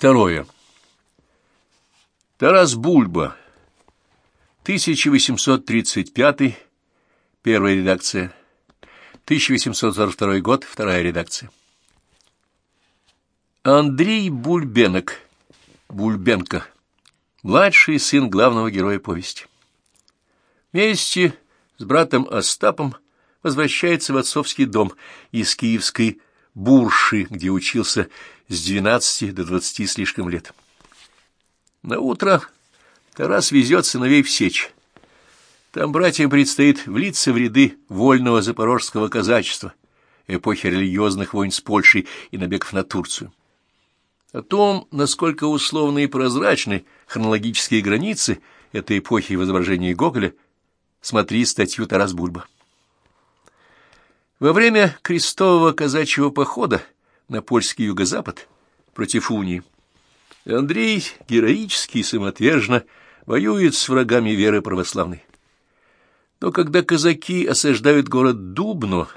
Второе. Тарас Бульба. 1835 первая редакция. 1842 год, вторая редакция. Андрей Бульбенок. Бульбенко. Младший сын главного героя повести. Вместе с братом Остапом возвращается в отцовский дом из киевской Бурши, где учился с двенадцати до двадцати слишком лет. На утро Тарас везет сыновей в Сечь. Там братьям предстоит влиться в ряды вольного запорожского казачества, эпохи религиозных войн с Польшей и набегов на Турцию. О том, насколько условны и прозрачны хронологические границы этой эпохи в изображении Гоголя, смотри статью Тарас Бульба. Во время крестового казачьего похода на польский юго-запад против унии Андрей героически и самоотверженно воюет с врагами веры православной. Но когда казаки осаждают город Дубно,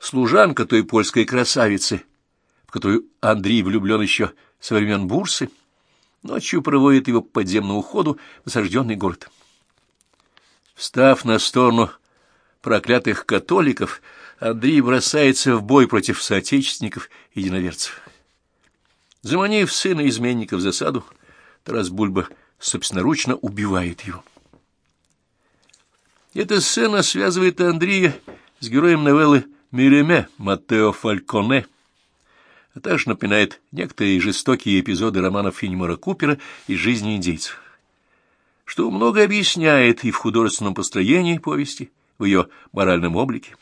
служанка той польской красавицы, в которую Андрей влюблен еще со времен Бурсы, ночью проводит его по подземному ходу в осажденный город. Встав на сторону проклятых католиков, Андрей бросается в бой против соотечественников и единоверцев. Заманив сына изменника в засаду, Тарас Бульба собственноручно убивает его. Эта сцена связывает Андрея с героем новеллы «Миреме» Маттео Фальконе, а также напоминает некоторые жестокие эпизоды романов Финемора Купера из жизни индейцев, что много объясняет и в художественном построении повести, в ее моральном облике.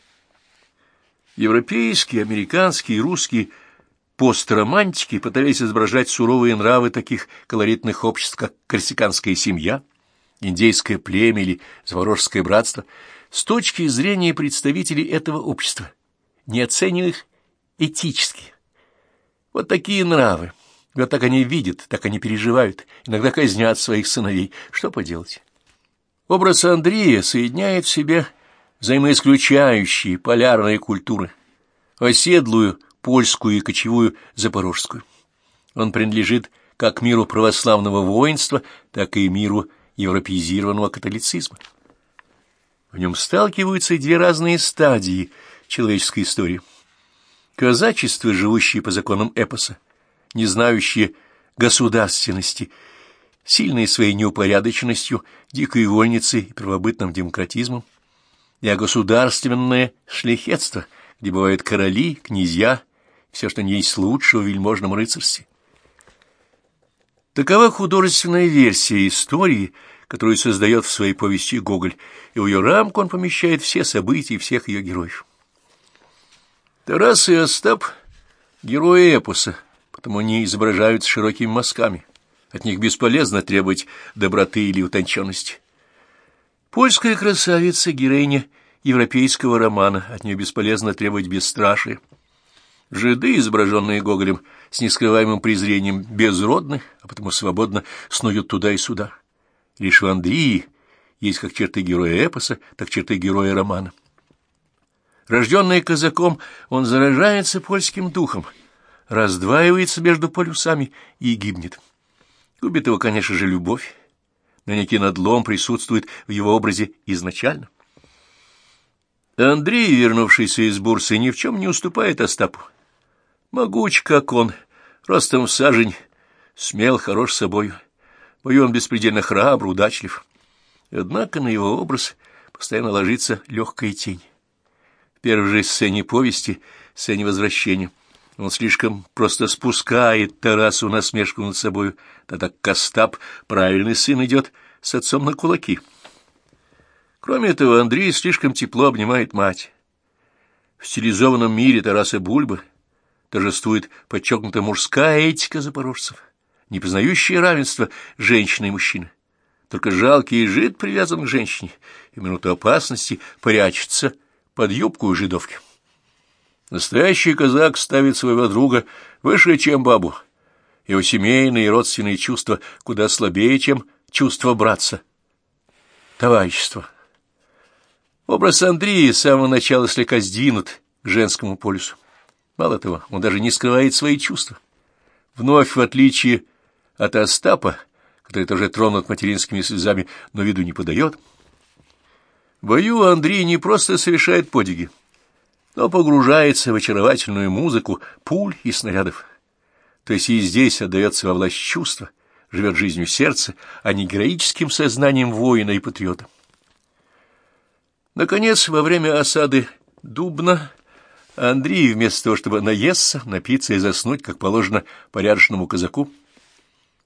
Европейские, американские и русские постромантики пытались изображать суровые нравы таких колоритных обществ, как корсиканская семья, индейское племя или заворожское братство, с точки зрения представителей этого общества, не оценивая этически. Вот такие нравы. Вот так они видят, так они переживают, иногда казнят своих сыновей. Что поделать? Образ Андрея соединяет в себе взаимоисключающие полярные культуры, оседлую польскую и кочевую запорожскую. Он принадлежит как миру православного воинства, так и миру европеизированного католицизма. В нем сталкиваются две разные стадии человеческой истории. Казачество, живущее по законам эпоса, не знающее государственности, сильное своей неупорядоченностью, дикой вольницей и первобытным демократизмом, и государственное шляхетство, где бывают короли, князья, все, что не есть лучшего в вельможном рыцарстве. Такова художественная версия истории, которую создает в своей повести Гоголь, и в ее рамку он помещает все события всех ее героев. Тарас и Остап — герои эпоса, потому они изображаются широкими мазками. От них бесполезно требовать доброты или утонченности. Польская красавица — героиня европейского романа, от нее бесполезно требовать бесстрашия. Жиды, изображенные Гоголем с нескрываемым презрением, безродны, а потому свободно снуют туда и сюда. Лишь в Андрии есть как черты героя эпоса, так черты героя романа. Рожденный казаком, он заражается польским духом, раздваивается между полюсами и гибнет. Губит его, конечно же, любовь, но некий надлом присутствует в его образе изначально. Андрей, вернувшийся из Бурсы, ни в чем не уступает Остапу. Могуч, как он, ростом в сажень, смел, хорош собою. Бою он беспредельно храбр, удачлив. Однако на его образ постоянно ложится легкая тень. В первой же сцене повести, сцене возвращения, он слишком просто спускает Тарасу насмешку над собою, тогда Костап, правильный сын, идет с отцом на кулаки. Кроме этого, Андрей слишком тепло обнимает мать. В стилизованном мире Тараса Бульбы торжествует подчеркнутая мужская этика запорожцев, не признающая равенства женщины и мужчины. Только жалкий жид привязан к женщине, и минуту опасности прячется под юбку у жидовки. Настоящий казак ставит своего друга выше, чем бабу. Его семейные и родственные чувства куда слабее, чем чувство братца. Товарищество. Образ Андрея с самого начала слегка сдвинут к женскому полюсу. Мало того, он даже не скрывает свои чувства. вновь, в отличие от Остапа, который тоже тронут материнскими слезами, но виду не подает, в бою Андрей не просто совершает подвиги, но погружается в очаровательную музыку пуль и снарядов. То есть и здесь отдается во власть чувства, живет жизнью сердца, а не героическим сознанием воина и патриота. Наконец, во время осады Дубна Андрей, вместо того, чтобы наесться, напиться и заснуть, как положено порядочному казаку,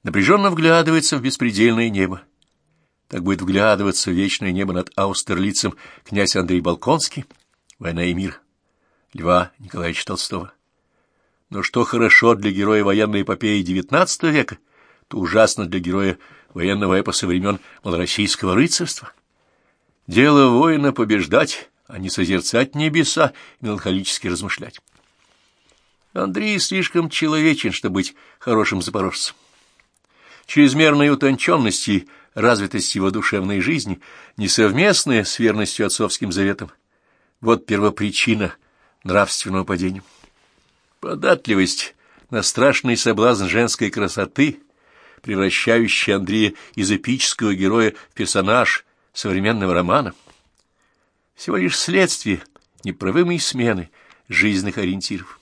напряженно вглядывается в беспредельное небо. Так будет вглядываться в вечное небо над Аустерлицем князь Андрей Балконский, «Война и мир», Льва Николаевича Толстого. Но что хорошо для героя военной эпопеи XIX века, то ужасно для героя военного эпоса времен малороссийского рыцарства. Дело воина побеждать, а не созерцать небеса и меланхолически размышлять. Андрей слишком человечен, чтобы быть хорошим запорожцем. Чрезмерной утонченности и развитости его душевной жизни, несовместная с верностью отцовским заветам, вот первопричина нравственного падения. Податливость на страшный соблазн женской красоты, превращающая Андрея из эпического героя в персонаж современного романа, всего лишь следствие неправымой смены жизненных ориентиров.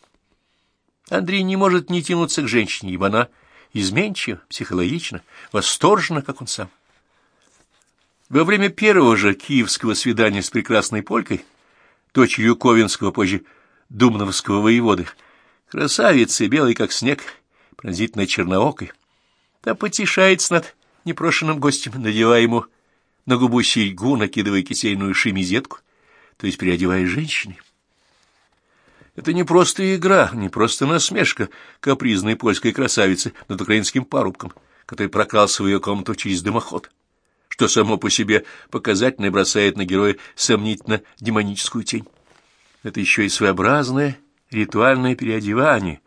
Андрей не может не тянуться к женщине, ибо она изменчива, психологична, восторжена, как он сам. Во время первого же киевского свидания с прекрасной полькой, дочерью Ковенского, позже Думновского воеводы, красавицей, белой как снег, пронзительной черноокой, та потешается над непрошенным гостем, надевая ему на губу серьгу, накидывая кисейную шимизетку, то есть переодевая женщине. Это не просто игра, не просто насмешка капризной польской красавицы над украинским парубком, который прокрался в ее комнату через дымоход, что само по себе показательно бросает на героя сомнительно демоническую тень. Это еще и своеобразное ритуальное переодевание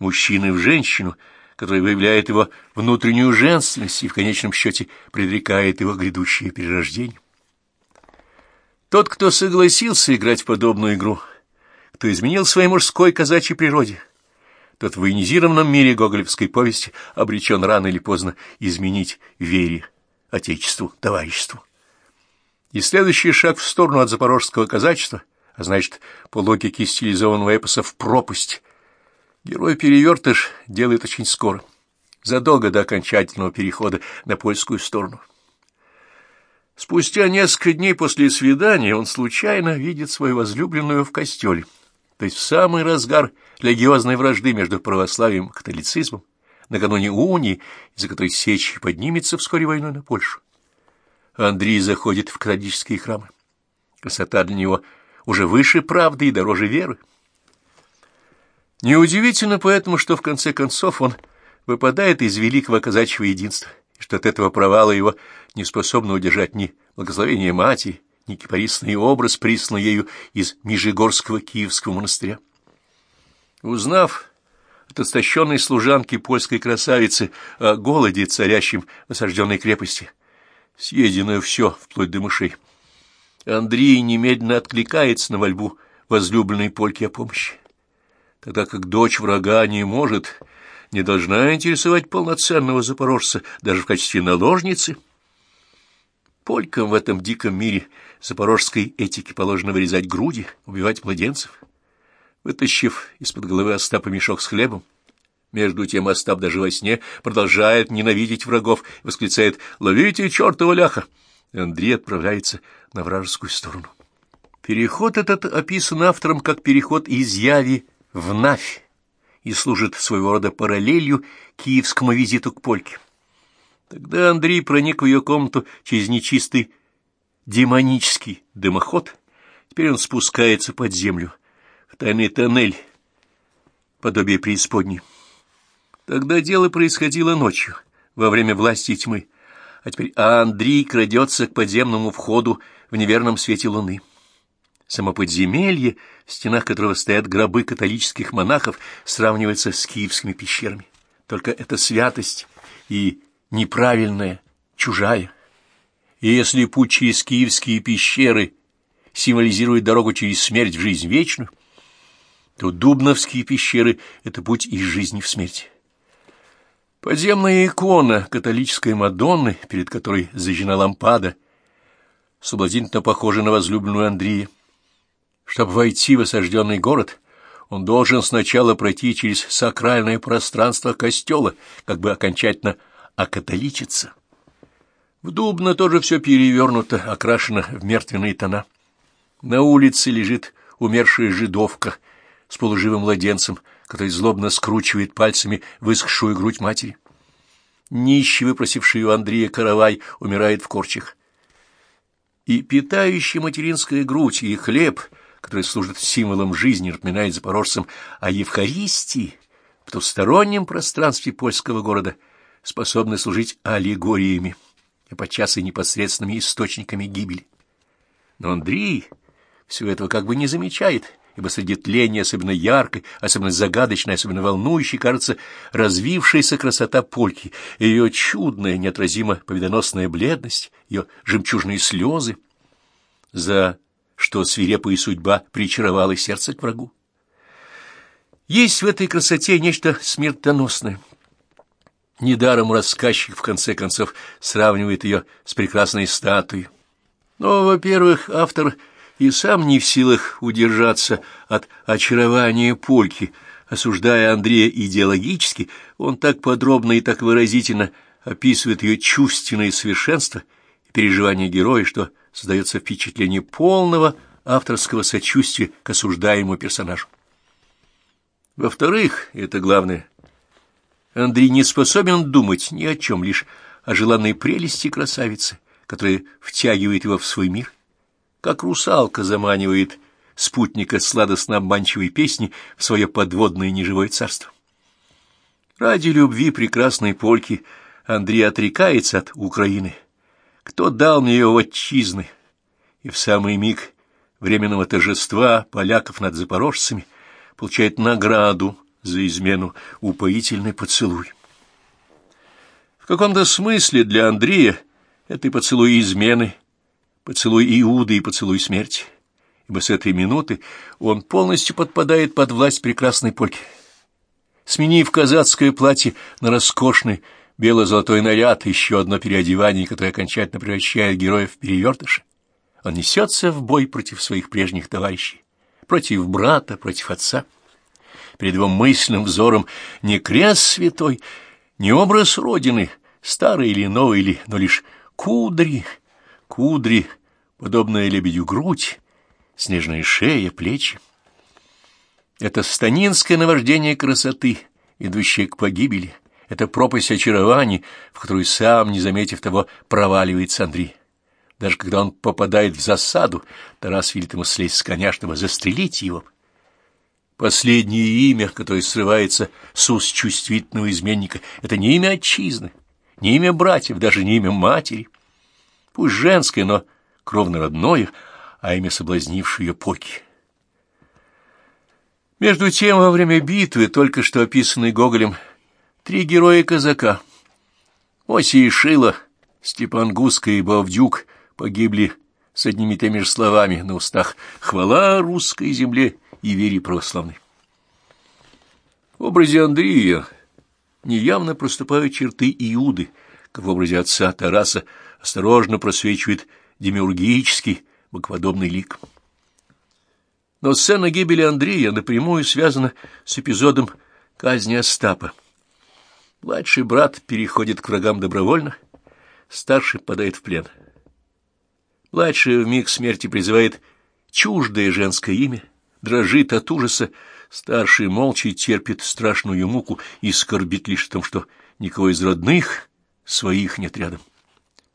мужчины в женщину, которое выявляет его внутреннюю женственность и в конечном счете предрекает его грядущее перерождение. Тот, кто согласился играть в подобную игру, кто изменил своей мужской казачьей природе, тот в военизированном мире гоголевской повести обречен рано или поздно изменить вере, отечеству, товариществу. И следующий шаг в сторону от запорожского казачества а значит, по логике стилизованного эпоса в пропасть. Герой-перевертыш делает очень скоро, задолго до окончательного перехода на польскую сторону. Спустя несколько дней после свидания он случайно видит свою возлюбленную в костеле, то есть в самый разгар религиозной вражды между православием и католицизмом, накануне унии, из-за которой Сечь поднимется вскоре войной на Польшу. Андрей заходит в католические храмы. Красота для него — уже выше правды и дороже веры. Неудивительно поэтому, что в конце концов он выпадает из великого казачьего единства, и что от этого провала его не способно удержать ни благословение мати, ни кипарисный образ, присланный ею из Межигорского Киевского монастыря. Узнав от истощенной служанки польской красавицы о голоде, царящем в осажденной крепости, съедено все, вплоть до мышей, Андрей немедленно откликается на мольбу возлюбленной Польки о помощи, тогда как дочь врага не может, не должна интересовать полноценного запорожца даже в качестве наложницы. Полькам в этом диком мире запорожской этики положено вырезать груди, убивать младенцев. Вытащив из-под головы Остапа мешок с хлебом, между тем Остап даже во сне продолжает ненавидеть врагов и восклицает «Ловите чертова ляха!» Андрей отправляется на вражескую сторону. Переход этот описан автором как переход из Яви в Навь и служит своего рода параллелью киевскому визиту к Польке. Тогда Андрей проник в ее комнату через нечистый демонический дымоход. Теперь он спускается под землю, тайный тоннель, подобие преисподней. Тогда дело происходило ночью, во время власти тьмы а теперь Андрей крадется к подземному входу в неверном свете луны. Само подземелье, в стенах которого стоят гробы католических монахов, сравнивается с киевскими пещерами. Только это святость и неправильная, чужая. И если путь через киевские пещеры символизирует дорогу через смерть в жизнь вечную, то дубновские пещеры — это путь из жизни в смерть. Подземная икона католической Мадонны, перед которой зажжена лампада, соблазнительно похожа на возлюбленную Андрея. Чтобы войти в осажденный город, он должен сначала пройти через сакральное пространство костела, как бы окончательно окатоличиться. В Дубно тоже все перевернуто, окрашено в мертвенные тона. На улице лежит умершая жидовка с полуживым младенцем, который злобно скручивает пальцами высохшую грудь матери. Нищий, выпросивший у Андрея каравай, умирает в корчах. И питающий материнская грудь и хлеб, который служит символом жизни, напоминает запорожцам о Евхаристии в потустороннем пространстве польского города, способны служить аллегориями и подчас и непосредственными источниками гибели. Но Андрей всего этого как бы не замечает, ибо среди тления, особенно яркой, особенно загадочной, особенно волнующей, кажется, развившаяся красота польки, ее чудная, неотразимо победоносная бледность, ее жемчужные слезы, за что свирепая судьба причаровала сердце к врагу. Есть в этой красоте нечто смертоносное. Недаром рассказчик, в конце концов, сравнивает ее с прекрасной статуей. Но, во-первых, автор — и сам не в силах удержаться от очарования польки. Осуждая Андрея идеологически, он так подробно и так выразительно описывает ее чувственное совершенство и переживания героя, что создается впечатление полного авторского сочувствия к осуждаемому персонажу. Во-вторых, это главное, Андрей не способен думать ни о чем, лишь о желанной прелести красавицы, которая втягивает его в свой мир как русалка заманивает спутника сладостно-обманчивой песни в свое подводное неживое царство. Ради любви прекрасной польки Андрей отрекается от Украины. Кто дал мне ее отчизны? И в самый миг временного торжества поляков над запорожцами получает награду за измену упоительный поцелуй. В каком-то смысле для Андрея этой поцелуй измены поцелуй Иуды и поцелуй смерти, ибо с этой минуты он полностью подпадает под власть прекрасной польки. Сменив казацкое платье на роскошный бело-золотой наряд, еще одно переодевание, которое окончательно превращает героя в перевертыша, он несется в бой против своих прежних товарищей, против брата, против отца. Перед его мысленным взором не крест святой, не образ Родины, старый или новый, или, но лишь кудри, кудри, подобная лебедю грудь, снежная шея, плечи. Это станинское наваждение красоты, идущее к погибели, это пропасть очарований, в которую сам, не заметив того, проваливается Андрей. Даже когда он попадает в засаду, Тарас велит ему слезть с коня, чтобы застрелить его. Последнее имя, которое срывается с уст чувствительного изменника, это не имя отчизны, не имя братьев, даже не имя матери — пусть женское, но кровно родное, а имя соблазнившее ее Поки. Между тем, во время битвы, только что описанной Гоголем, три героя-казака — Оси и Шила, Степан Гуска и Бавдюк — погибли с одними теми же словами на устах «Хвала русской земле и вере православной». В образе Андрея неявно проступают черты Иуды, как в образе отца Тараса осторожно просвечивает демиургический богоподобный лик. Но сцена гибели Андрея напрямую связана с эпизодом казни Остапа. Младший брат переходит к врагам добровольно, старший падает в плен. Младший в миг смерти призывает чуждое женское имя, дрожит от ужаса, старший молча терпит страшную муку и скорбит лишь о том, что никого из родных своих нет рядом.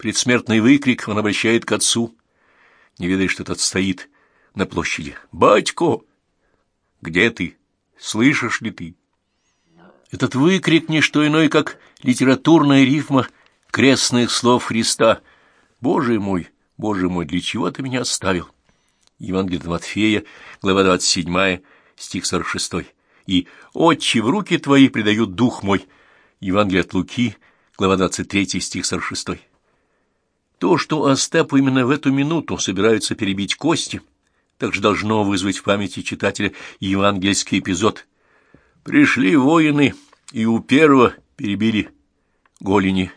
Предсмертный выкрик он обращает к отцу, не ведая, что тот стоит на площади. «Батько! Где ты? Слышишь ли ты?» Этот выкрик — не что иное, как литературная рифма крестных слов Христа. «Боже мой, Боже мой, для чего ты меня оставил?» Евангелие от Матфея, глава 27, стих 46. И «Отче, в руки твои предают дух мой» Евангелие от Луки, глава 23, стих 46. То, что Остапу именно в эту минуту собираются перебить кости, также должно вызвать в памяти читателя евангельский эпизод. Пришли воины, и у первого перебили голени,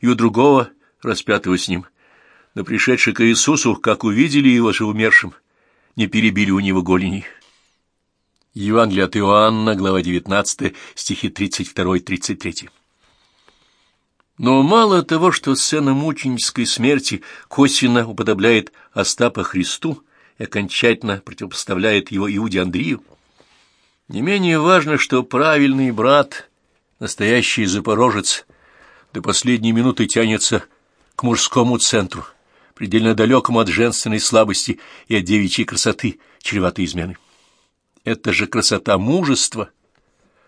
и у другого, распятого с ним. Но пришедшие к Иисусу, как увидели его же умершим, не перебили у него голени. Евангелие от Иоанна, глава 19, стихи 32-33. Но мало того, что сцена мученической смерти косвенно уподобляет Остапа Христу и окончательно противопоставляет его Иуде Андрею, не менее важно, что правильный брат, настоящий запорожец, до последней минуты тянется к мужскому центру, предельно далекому от женственной слабости и от девичьей красоты, чреватой измены. Это же красота мужества,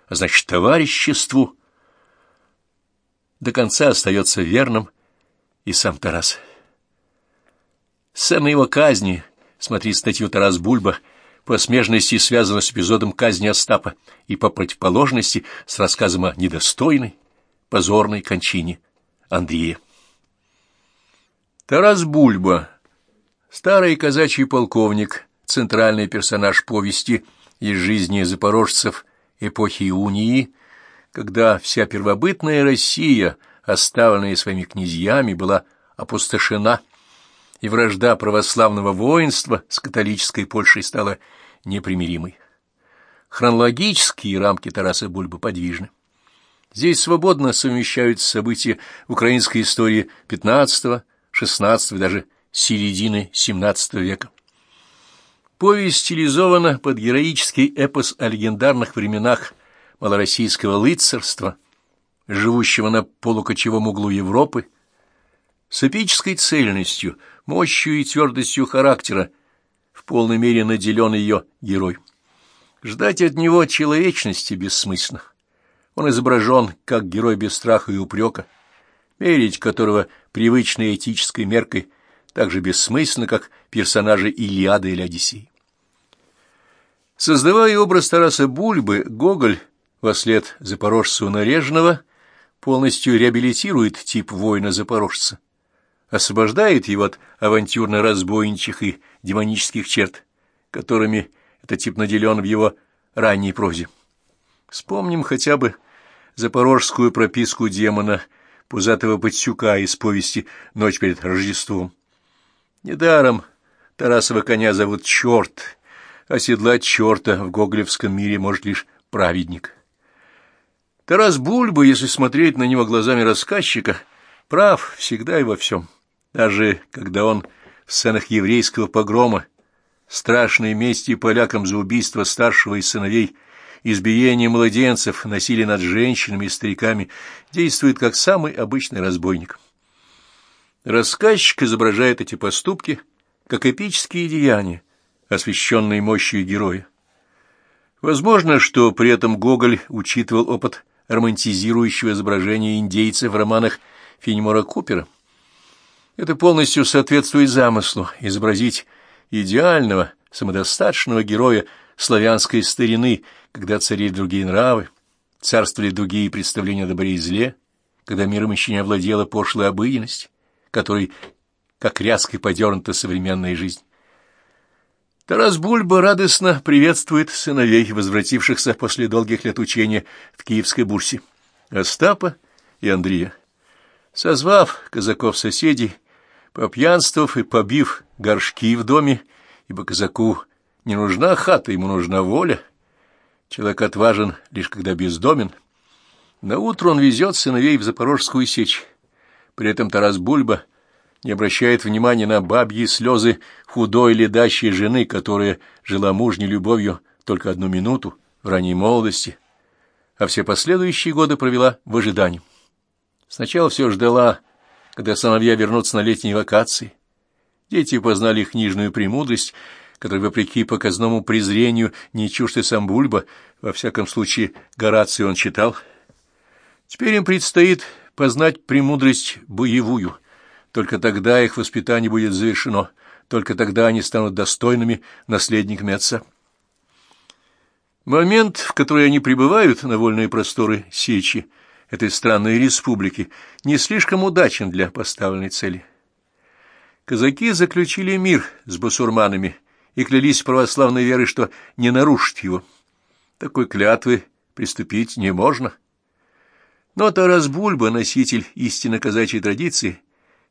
а значит, товариществу. До конца остается верным и сам Тарас. Сцена его казни, смотри статью Тарас Бульба, по смежности связана с эпизодом казни Остапа и по противоположности с рассказом о недостойной, позорной кончине Андрея. Тарас Бульба, старый казачий полковник, центральный персонаж повести — из жизни запорожцев эпохи унии, когда вся первобытная Россия, оставленная своими князьями, была опустошена, и вражда православного воинства с католической Польшей стала непримиримой. Хронологические рамки Тараса Бульбы подвижны. Здесь свободно совмещаются события украинской истории XV, XVI и даже середины XVII века. Повесть стилизована под героический эпос о легендарных временах малороссийского лыцарства, живущего на полукочевом углу Европы, с эпической цельностью, мощью и твердостью характера, в полной мере наделен ее герой. Ждать от него человечности бессмысленно. Он изображен как герой без страха и упрека, мерить которого привычной этической меркой так же бессмысленно, как персонажи Илиады или Одиссеи. Создавая образ Тараса Бульбы, Гоголь, вослед запорожцу Нарежного, полностью реабилитирует тип воина-запорожца, освобождает его от авантюрно-разбойничьих и демонических черт, которыми этот тип наделен в его ранней прозе. Вспомним хотя бы запорожскую прописку демона пузатого подсюка из повести «Ночь перед Рождеством». Недаром Тарасова коня зовут Черт, оседлать черта в гоголевском мире может лишь праведник. Тарас Бульба, если смотреть на него глазами рассказчика, прав всегда и во всем. Даже когда он в сценах еврейского погрома, страшной мести полякам за убийство старшего из сыновей, избиение младенцев, насилие над женщинами и стариками, действует как самый обычный разбойник. Рассказчик изображает эти поступки как эпические деяния, освещенной мощью героя. Возможно, что при этом Гоголь учитывал опыт романтизирующего изображения индейцев в романах Фенемора Купера. Это полностью соответствует замыслу изобразить идеального, самодостаточного героя славянской старины, когда царили другие нравы, царствовали другие представления о добре и зле, когда миром еще не овладела пошлая обыденность, которой, как ряской, подернута современная жизнь. Тарас Бульба радостно приветствует сыновей, возвратившихся после долгих лет учения в Киевской бурсе, Остапа и Андрея. Созвав казаков-соседей, попьянствов и побив горшки в доме, ибо казаку не нужна хата, ему нужна воля. Человек отважен, лишь когда бездомен. Наутро он везет сыновей в Запорожскую сечь. При этом Тарас Бульба не обращает внимания на бабьи слезы худой ледащей жены, которая жила мужней любовью только одну минуту в ранней молодости, а все последующие годы провела в ожидании. Сначала все ждала, когда сыновья вернутся на летние вакации. Дети познали их книжную премудрость, которая, вопреки показному презрению, не чужд и сам Бульба, во всяком случае, Горацию он читал. Теперь им предстоит познать премудрость боевую, только тогда их воспитание будет завершено, только тогда они станут достойными наследниками отца. Момент, в который они прибывают на вольные просторы Сечи, этой странной республики, не слишком удачен для поставленной цели. Казаки заключили мир с басурманами и клялись православной верой, что не нарушить его. Такой клятвы приступить не можно. Но Тарас Бульба, носитель истинно казачьей традиции,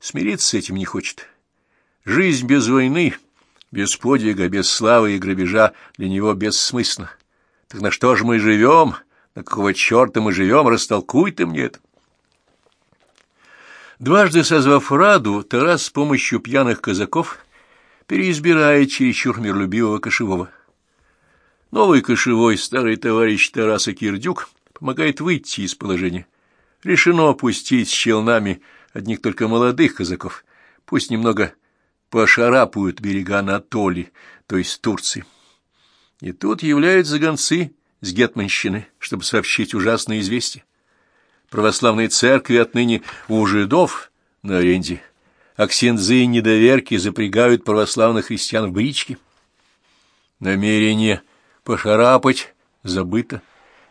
смириться с этим не хочет. Жизнь без войны, без подвига, без славы и грабежа для него бессмысленна. Так на что же мы живем? На какого черта мы живем? Растолкуй ты мне это. Дважды созвав Раду, Тарас с помощью пьяных казаков переизбирает чересчур миролюбивого кошевого. Новый кошевой, старый товарищ Тараса Кирдюк, помогает выйти из положения. Решено опустить с челнами одних только молодых казаков, пусть немного пошарапают берега Анатолии, то есть Турции. И тут являются гонцы с Гетманщины, чтобы сообщить ужасное известие. Православной церкви отныне у жидов на аренде, а ксензы и недоверки запрягают православных христиан в брички. Намерение пошарапать забыто,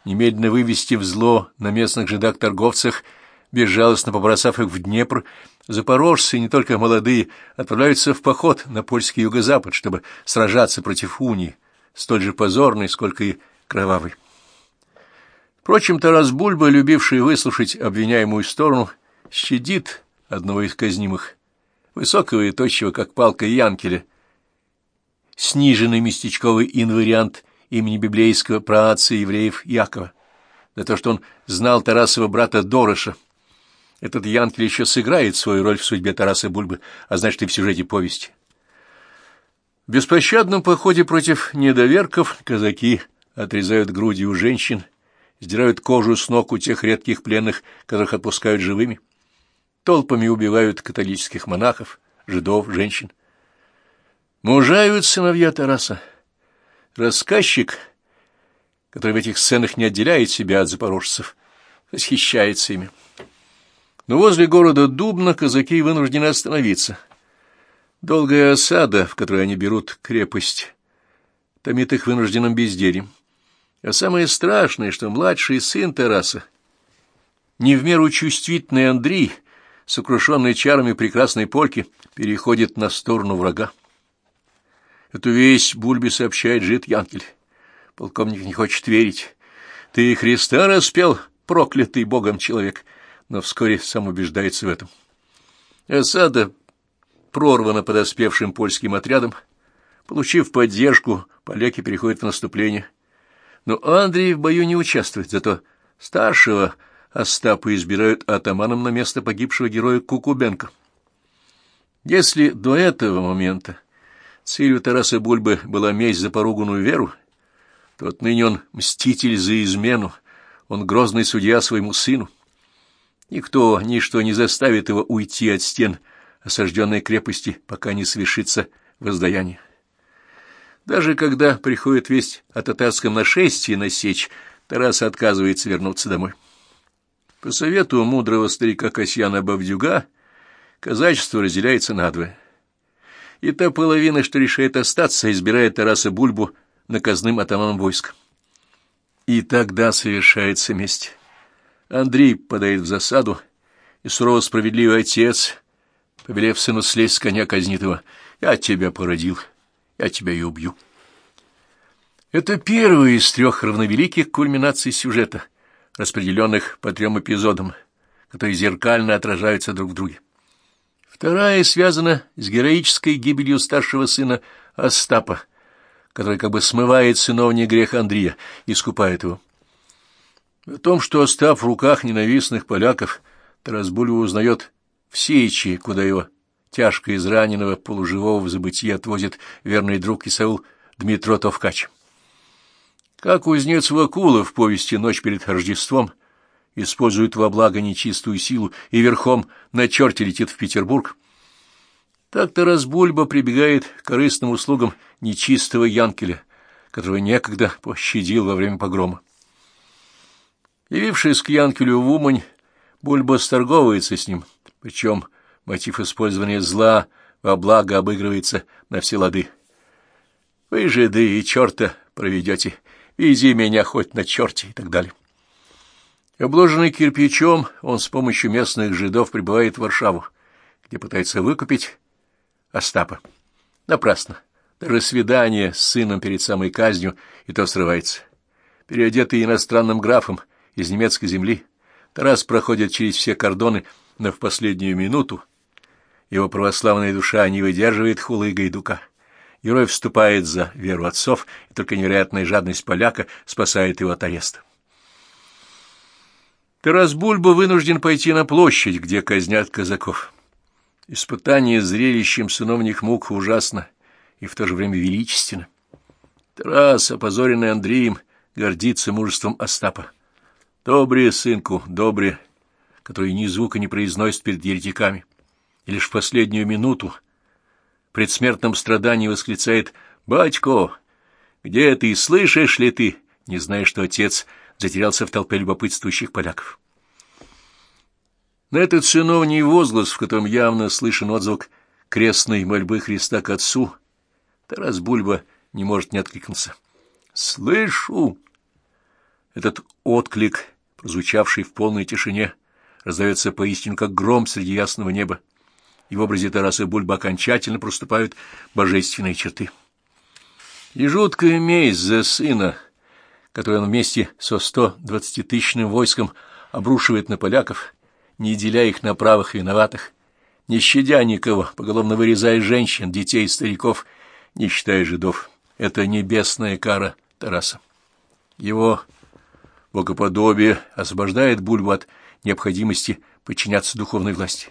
немедленно вывести в зло на местных жидах-торговцах, безжалостно побросав их в Днепр, запорожцы, не только молодые, отправляются в поход на польский юго-запад, чтобы сражаться против унии, столь же позорной, сколько и кровавой. Впрочем, Тарас Бульба, любивший выслушать обвиняемую сторону, щадит одного из казнимых, высокого и тощего, как палка Янкеля, сниженный местечковый инвариант имени библейского праотца евреев Якова, за то, что он знал Тарасова брата Дороша. Этот Янкель еще сыграет свою роль в судьбе Тараса Бульбы, а значит и в сюжете повести. В беспощадном походе против недоверков казаки отрезают груди у женщин, сдирают кожу с ног у тех редких пленных, которых отпускают живыми, толпами убивают католических монахов, жидов, женщин. Мужают сыновья Тараса. Рассказчик, который в этих сценах не отделяет себя от запорожцев, восхищается ими. Но возле города Дубна казаки вынуждены остановиться. Долгая осада, в которой они берут крепость, томит их вынужденным бездельем. А самое страшное, что младший сын Тараса, не в меру чувствительный Андрей, сокрушенный чарами прекрасной польки, переходит на сторону врага. Эту весть Бульбе сообщает жид Янкель. Полковник не хочет верить. Ты Христа распел, проклятый Богом человек, но вскоре сам убеждается в этом. Осада прорвана подоспевшим польским отрядом. Получив поддержку, поляки переходят в наступление. Но Андрей в бою не участвует, зато старшего Остапа избирают атаманом на место погибшего героя Кукубенко. Если до этого момента целью Тараса Бульбы была месть за поруганную веру, то отныне он мститель за измену, он грозный судья своему сыну. Никто, ничто не заставит его уйти от стен осажденной крепости, пока не свершится воздаяние. Даже когда приходит весть о татарском нашествии на сечь, Тарас отказывается вернуться домой. По совету мудрого старика Касьяна Бавдюга казачество разделяется надвое. И та половина, что решает остаться, избирает Тараса Бульбу наказным атаманом войск. И тогда совершается месть. Андрей подает в засаду, и сурово справедливый отец, повелев сыну слезть с коня, казнит его. «Я тебя породил, я тебя и убью». Это первый из трех равновеликих кульминаций сюжета, распределенных по трем эпизодам, которые зеркально отражаются друг в друге. Вторая связана с героической гибелью старшего сына Остапа, который как бы смывает сыновний грех Андрея и искупает его. О том, что Остап в руках ненавистных поляков, Тарас Бульва узнает в Сечи, куда его тяжко израненного полуживого в забытие отвозит верный друг Исаул Дмитро Товкач. Как кузнец Вакула в повести «Ночь перед Рождеством» использует во благо нечистую силу и верхом на черте летит в Петербург, так-то Разбульба прибегает к корыстным услугам нечистого Янкеля, которого некогда пощадил во время погрома. Явившись к Янкелю в Умань, Бульба сторговывается с ним, причем мотив использования зла во благо обыгрывается на все лады. Вы же да и черта проведете, вези меня хоть на черте и так далее. Обложенный кирпичом, он с помощью местных жидов прибывает в Варшаву, где пытается выкупить Остапа. Напрасно. Даже свидание с сыном перед самой казнью и то срывается. Переодетый иностранным графом из немецкой земли, Тарас проходит через все кордоны, но в последнюю минуту его православная душа не выдерживает хулы Гайдука. Герой вступает за веру отцов, и только невероятная жадность поляка спасает его от ареста. Тарас Бульба вынужден пойти на площадь, где казнят казаков. Испытание зрелищем сыновних мук ужасно и в то же время величественно. Тарас, опозоренный Андреем, гордится мужеством Остапа. Добре, сынку, добре, который ни звука не произносит перед еретиками. И лишь в последнюю минуту предсмертном страдании восклицает «Батько, где ты, слышишь ли ты?» не зная, что отец затерялся в толпе любопытствующих поляков. На этот сыновний возглас, в котором явно слышен отзвук крестной мольбы Христа к Отцу, Тарас Бульба не может не откликнуться. «Слышу!» Этот отклик, прозвучавший в полной тишине, раздается поистину как гром среди ясного неба, и в образе Тараса Бульба окончательно проступают божественные черты. И жуткая месть за сына — который он вместе со сто двадцатитысячным войском обрушивает на поляков, не деля их на правых и виноватых, не щадя никого, поголовно вырезая женщин, детей и стариков, не считая жидов. Это небесная кара Тараса. Его богоподобие освобождает Бульбу от необходимости подчиняться духовной власти.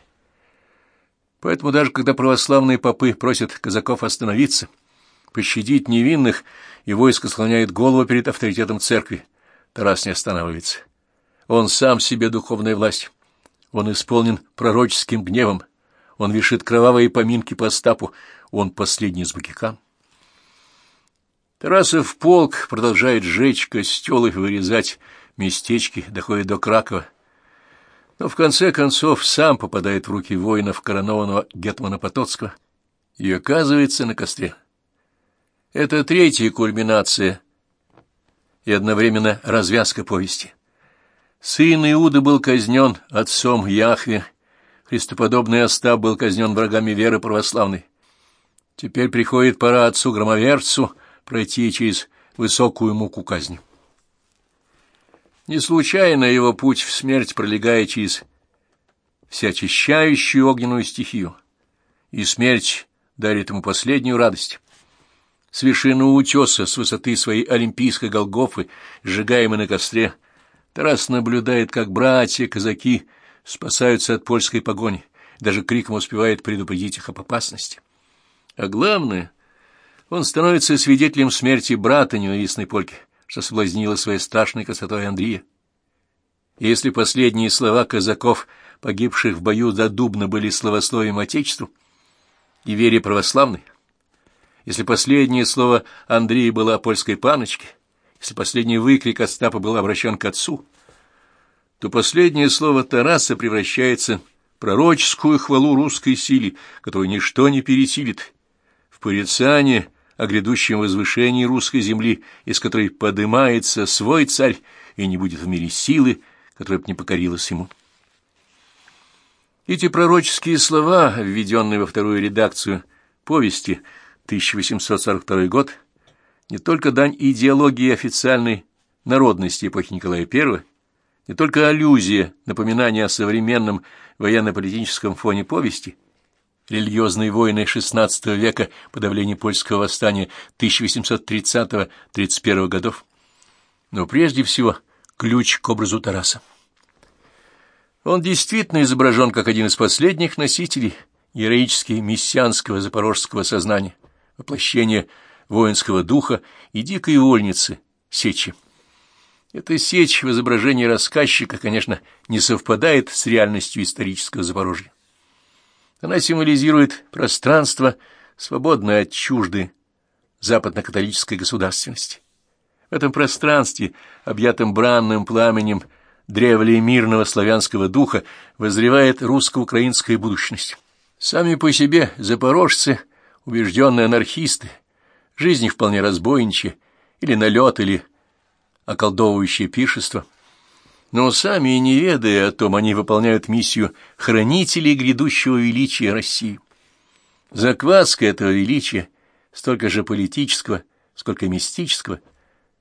Поэтому даже когда православные попы просят казаков остановиться, пощадить невинных, и войско склоняет голову перед авторитетом церкви. Тарас не останавливается. Он сам себе духовная власть. Он исполнен пророческим гневом. Он вешит кровавые поминки по Остапу. Он последний из богикан. Тарасов полк продолжает сжечь костелы и вырезать местечки, доходит до Кракова. Но в конце концов сам попадает в руки воинов коронованного гетмана Потоцкого и оказывается на костре. Это третья кульминация и одновременно развязка повести. Сын Иуда был казнен отцом Яхве, христоподобный Остап был казнен врагами веры православной. Теперь приходит пора отцу-громоверцу пройти через высокую муку казни. Не случайно его путь в смерть пролегает через всеочищающую огненную стихию, и смерть дарит ему последнюю радость. С вершины утеса, с высоты своей олимпийской Голгофы, сжигаемой на костре, Тарас наблюдает, как братья-казаки спасаются от польской погони, даже криком успевает предупредить их об опасности. А главное, он становится свидетелем смерти брата ненавистной польки, что соблазнила своей страшной красотой Андрея. Если последние слова казаков, погибших в бою за Дубно, были словословием Отечеству и вере православной, если последнее слово Андрея было о польской паночке, если последний выкрик Остапа был обращен к отцу, то последнее слово Тараса превращается в пророческую хвалу русской силе, которую ничто не пересилит, в порицание о грядущем возвышении русской земли, из которой подымается свой царь, и не будет в мире силы, которая бы не покорилась ему. Эти пророческие слова, введенные во вторую редакцию повести, 1842 год не только дань идеологии официальной народности эпохи Николая I, не только аллюзия, напоминание о современном военно-политическом фоне повести, религиозные войны XVI века, подавление польского восстания 1830-31 годов, но прежде всего ключ к образу Тараса. Он действительно изображен как один из последних носителей героически мессианского запорожского сознания – воплощение воинского духа и дикой вольницы, сечи. Эта сечь в изображении рассказчика, конечно, не совпадает с реальностью исторического Запорожья. Она символизирует пространство, свободное от чужды западно-католической государственности. В этом пространстве, объятом бранным пламенем древле мирного славянского духа, возревает русско-украинская будущность. Сами по себе запорожцы убежденные анархисты, жизнь вполне разбойничья, или налет, или околдовывающее пиршество. Но сами, не ведая о том, они выполняют миссию хранителей грядущего величия России. Закваска этого величия, столько же политического, сколько мистического,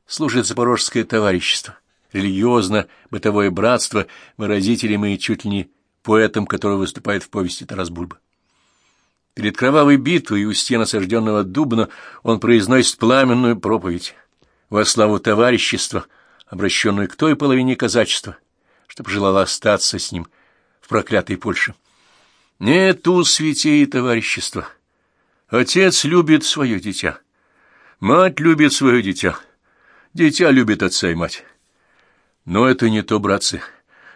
служит запорожское товарищество, религиозно-бытовое братство выразителем и чуть ли не поэтом, который выступает в повести Тарас Бульба. Перед кровавой битвой у стен осажденного Дубна он произносит пламенную проповедь во славу товарищества, обращенную к той половине казачества, что пожелала остаться с ним в проклятой Польше. Нету святей товарищества. Отец любит свое дитя. Мать любит свое дитя. Дитя любит отца и мать. Но это не то, братцы.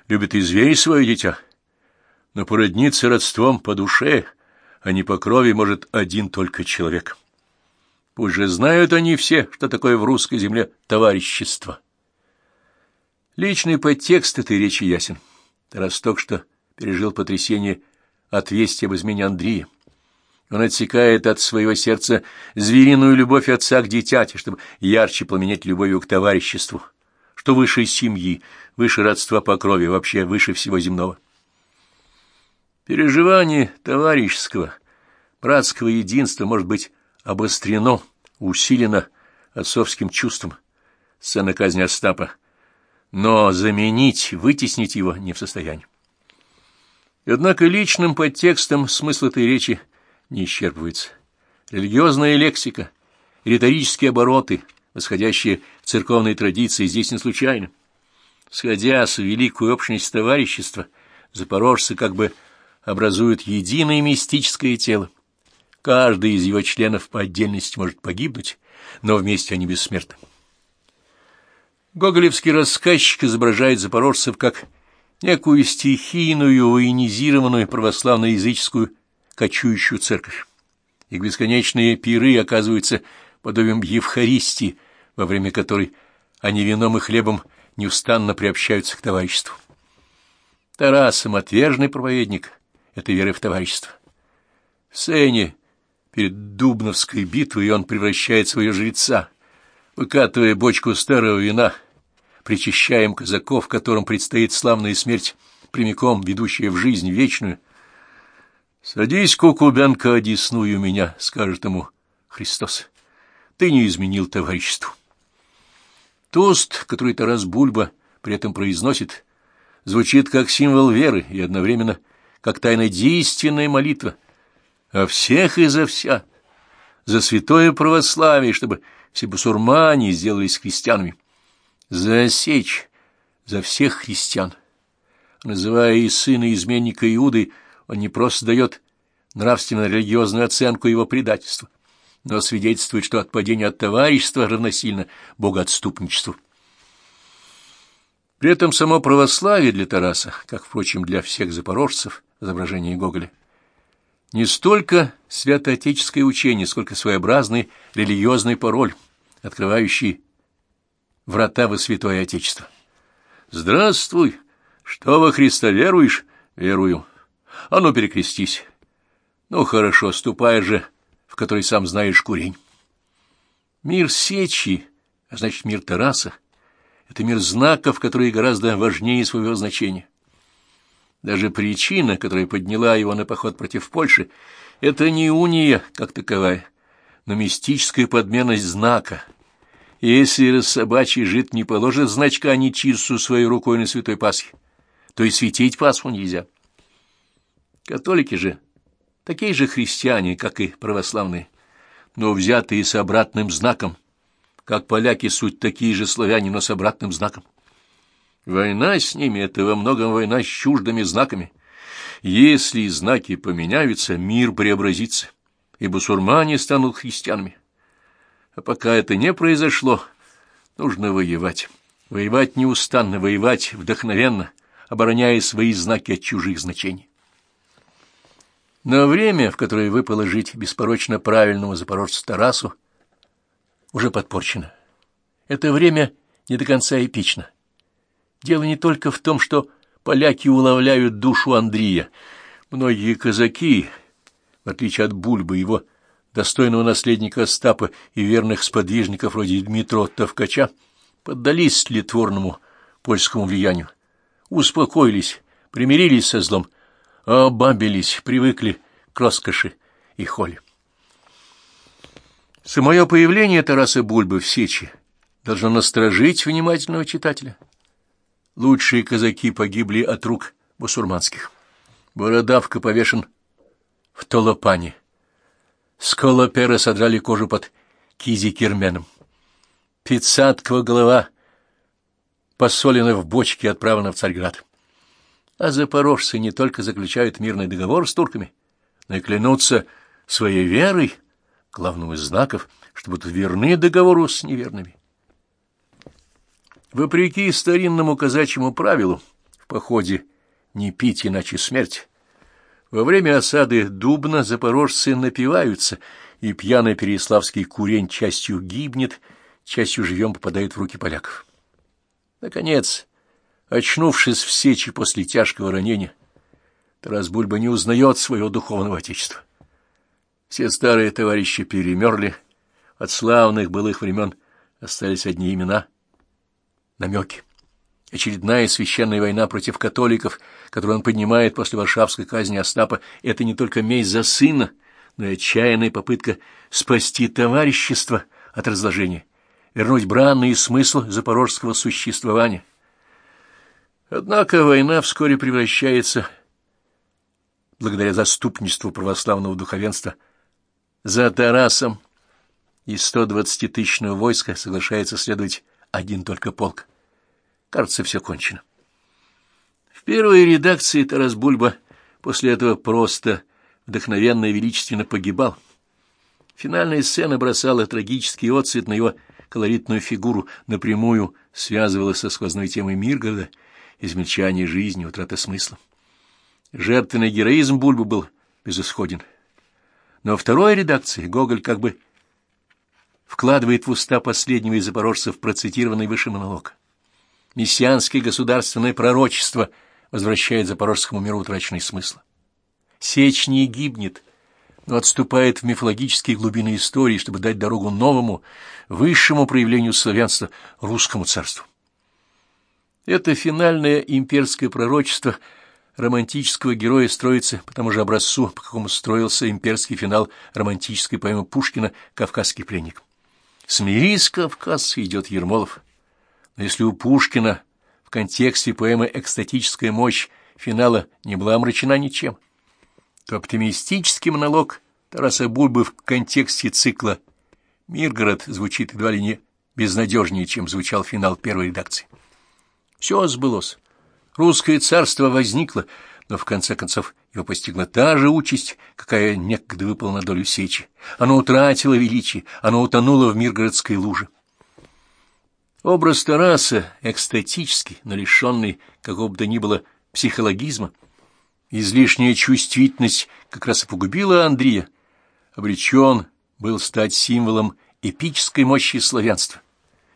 Любит и зверь свое дитя. Но породниться родством по душе, а не по крови, может один только человек. Пусть же знают они все, что такое в русской земле товарищество. Личный подтекст этой речи ясен. Росток, что пережил потрясение от вести об измене Андрея. Он отсекает от своего сердца звериную любовь отца к дитяти, чтобы ярче пламенеть любовью к товариществу, что выше семьи, выше родства по крови, вообще выше всего земного. Переживание товарищеского, братского единства может быть обострено, усилено отцовским чувством. Сцена казни Остапа. Но заменить, вытеснить его не в состоянии. Однако личным подтекстом смысл этой речи не исчерпывается. Религиозная лексика, риторические обороты, восходящие в церковной традиции, здесь не случайно. Сходя с великую общность товарищества, запорожцы как бы образуют единое мистическое тело. Каждый из его членов по отдельности может погибнуть, но вместе они бессмертны. Гоголевский рассказчик изображает запорожцев как некую стихийную, военизированную православно-языческую кочующую церковь. Их бесконечные пиры оказываются подобием Евхаристии, во время которой они вином и хлебом неустанно приобщаются к товариществу. Тарас, самоотверженный проповедник этой веры в товарищество. В сцене перед Дубновской битвой он превращает своего жреца, выкатывая бочку старого вина — причащаем казаков, которым предстоит славная смерть, прямиком ведущая в жизнь вечную. «Садись, кукубянка, одесную меня», — скажет ему Христос. «Ты не изменил товариществу». Тост, который Тарас Бульба при этом произносит, звучит как символ веры и одновременно как тайнодейственная молитва. А всех и за вся, за святое православие, чтобы все бусурмане сделались христианами засечь за всех христиан. Называя и сына изменника Иуды, он не просто дает нравственно-религиозную оценку его предательства, но свидетельствует, что отпадение от товарищества равносильно богоотступничеству. При этом само православие для Тараса, как, впрочем, для всех запорожцев, изображение Гоголя, не столько святоотеческое учение, сколько своеобразный религиозный пароль, открывающий врата во святое Отечество. Здравствуй! Что во Христа веруешь? Верую. А ну, перекрестись. Ну, хорошо, ступай же, в который сам знаешь курень. Мир сечи, а значит, мир Тараса, это мир знаков, которые гораздо важнее своего значения. Даже причина, которая подняла его на поход против Польши, это не уния как таковая, но мистическая подменность знака — если собачий жид не положит значка нечистую своей рукой на святой Пасхе, то и светить Пасху нельзя. Католики же такие же христиане, как и православные, но взятые с обратным знаком, как поляки суть такие же славяне, но с обратным знаком. Война с ними — это во многом война с чуждыми знаками. Если знаки поменяются, мир преобразится, и бусурмане станут христианами. А пока это не произошло, нужно воевать. Воевать неустанно, воевать вдохновенно, обороняя свои знаки от чужих значений. Но время, в которое выпало жить беспорочно правильному запорожцу Тарасу, уже подпорчено. Это время не до конца эпично. Дело не только в том, что поляки уловляют душу Андрея. Многие казаки, в отличие от Бульбы, его достойного наследника Остапа и верных сподвижников вроде Дмитро Тавкача, поддались тлетворному польскому влиянию, успокоились, примирились со злом, обабились, привыкли к роскоши и холе. Самое появление Тараса Бульбы в Сечи должно насторожить внимательного читателя. Лучшие казаки погибли от рук бусурманских. Бородавка повешен в Толопане. Сколопера содрали кожу под кизи-керменом. Пицаткова голова посолена в бочке и отправлена в Царьград. А запорожцы не только заключают мирный договор с турками, но и клянутся своей верой, главным из знаков, что будут верны договору с неверными. Вопреки старинному казачьему правилу, в походе не пить, иначе смерть, во время осады Дубна запорожцы напиваются, и пьяный переславский курень частью гибнет, частью живем попадает в руки поляков. Наконец, очнувшись в сечи после тяжкого ранения, Тарас Бульба не узнает своего духовного отечества. Все старые товарищи перемерли, от славных былых времен остались одни имена, намеки. Очередная священная война против католиков, которую он поднимает после варшавской казни Остапа, это не только месть за сына, но и отчаянная попытка спасти товарищество от разложения, вернуть бранный смысл запорожского существования. Однако война вскоре превращается, благодаря заступничеству православного духовенства, за Тарасом из 120-тысячного войска соглашается следовать один только полк. Кажется, все кончено. В первой редакции Тарас Бульба после этого просто вдохновенно и величественно погибал. Финальная сцена бросала трагический отцвет на его колоритную фигуру, напрямую связывала со сквозной темой Миргорода, измельчания жизни, утрата смысла. Жертвенный героизм Бульбы был безысходен. Но второй редакции Гоголь как бы вкладывает в уста последнего из запорожцев процитированный выше монолог мессианское государственное пророчество возвращает запорожскому миру утраченный смысл. Сечь не гибнет, но отступает в мифологические глубины истории, чтобы дать дорогу новому, высшему проявлению славянства русскому царству. Это финальное имперское пророчество романтического героя строится по тому же образцу, по какому строился имперский финал романтической поэмы Пушкина «Кавказский пленник». «Смирись, Кавказ!» идет Ермолов. Но если у Пушкина в контексте поэмы «Экстатическая мощь» финала не была омрачена ничем, то оптимистический монолог Тараса Бульбы в контексте цикла «Миргород» звучит едва ли не безнадежнее, чем звучал финал первой редакции. Все сбылось. Русское царство возникло, но в конце концов его постигла та же участь, какая некогда выпала на долю сечи. Оно утратило величие, оно утонуло в миргородской луже. Образ Тараса, экстатический, но лишенный какого бы то ни было психологизма, излишняя чувствительность как раз и погубила Андрея. Обречен был стать символом эпической мощи славянства,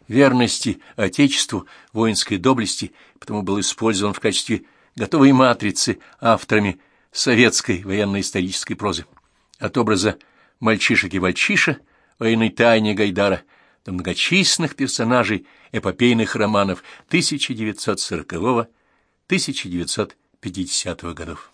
верности Отечеству, воинской доблести, потому был использован в качестве готовой матрицы авторами советской военно-исторической прозы. От образа мальчишек и мальчиша, военной тайне Гайдара – до многочисленных персонажей эпопейных романов 1940-1950 годов.